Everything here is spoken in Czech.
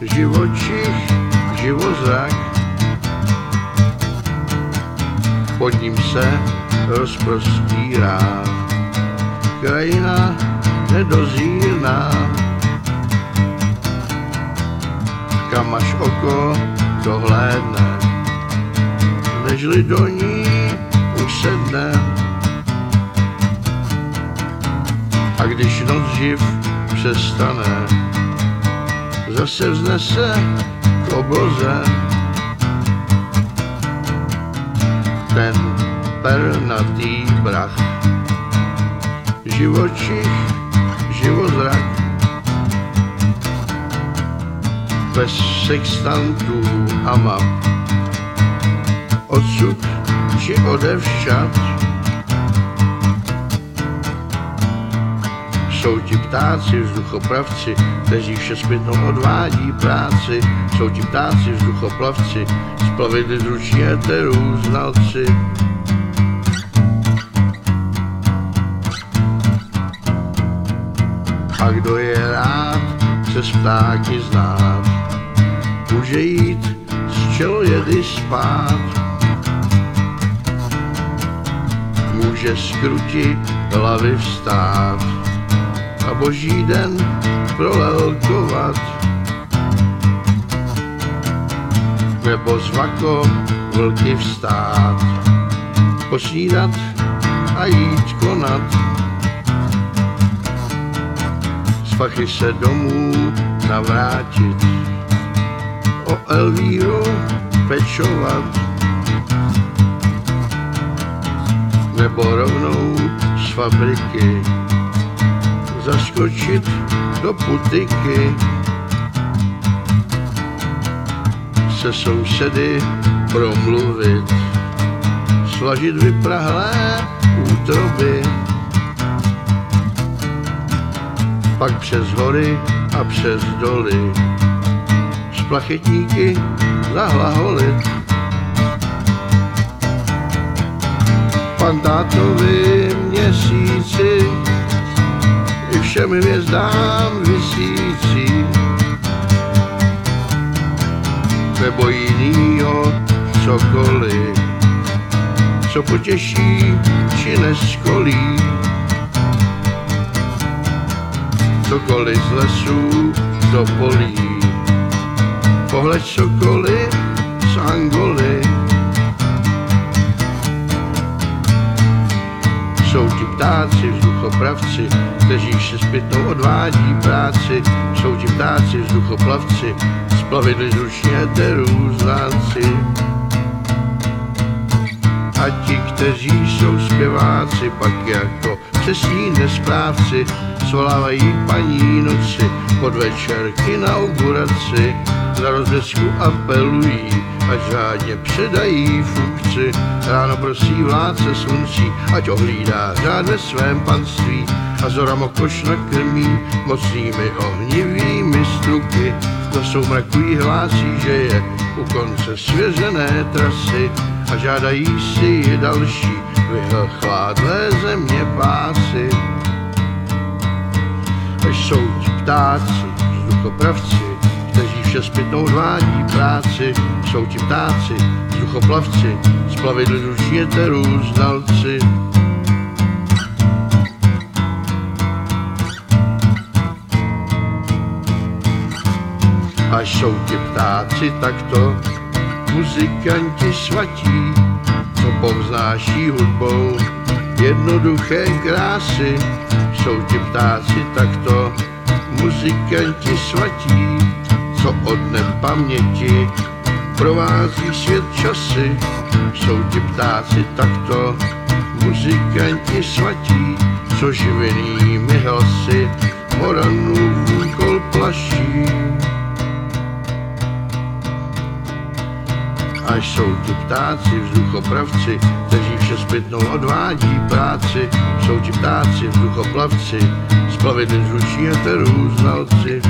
Živočich, živozrak, pod ním se rozprostírá. Krajina nedozírná, kam až oko dohlédne, nežli do ní usedne. A když noc živ přestane, zase vznese k obloze ten pernatý brach. Živočich, živozrak, bez sextantů a map. Odsud či odevšat jsou ti ptáci, vzduchopravci, kteří vše zpětnou odvádí práci. Jsou ti ptáci, vzduchoplavci, z plavidly zruční eterů znalci. A kdo je rád se s ptáky znát, může jít z čelojedy spát. Může skrutit hlavy vstát boží den prolelkovat. Nebo zvako vlky vstát, posnídat a jít konat. Z fachy se domů navrátit, o Elvíru pečovat. Nebo rovnou z fabriky zaskočit do putiky. Se sousedy promluvit, slažit vyprahlé útroby. Pak přes hory a přes doly s plachetníky zahlaholit. Pantátovi měsíci všem hvězdám vysící. Nebo jinýho cokoliv, co potěší či neskolí. Cokoliv z lesů do polí, pohled cokoliv z Angoly. Ptáci, vzduchopravci, kteří se zpětnou odvádí práci. Jsou ti ptáci, vzduchoplavci, z plavidly zručně eterů znalci. A ti, kteří jsou zpěváci, pak jako přesní nesprávci, svolávají paní noci pod večer k za rozvězku apelují, ať řádně předají funkci. Ráno prosí vládce sluncí, ať ohlídá řád ve svém panství a zora mokoš nakrmí mocnými ohnivými struky. Do soumraku jí hlásí, že je u konce svěřené trasy a žádají si další vyhlchládlé země pásy. Až jsou ti ptáci, vzduchopravci, vše zpětnou odvádí práci, jsou ti ptáci, vzduchoplavci, z plavidly ruční eterů znalci. Až jsou ti ptáci takto, muzikanti svatí, co povznáší hudbou jednoduché krásy, jsou ti ptáci takto, muzikanti svatí, co od paměti provází svět časy, jsou ti ptáci takto, muzikanti svatí, co živenými hlasy moranů úkol plaší. Až jsou ti ptáci, vzduchopravci, kteří vše zpětnou odvádí práci, jsou ti ptáci, vzduchoplavci, z plavidly zruční eterů znalci.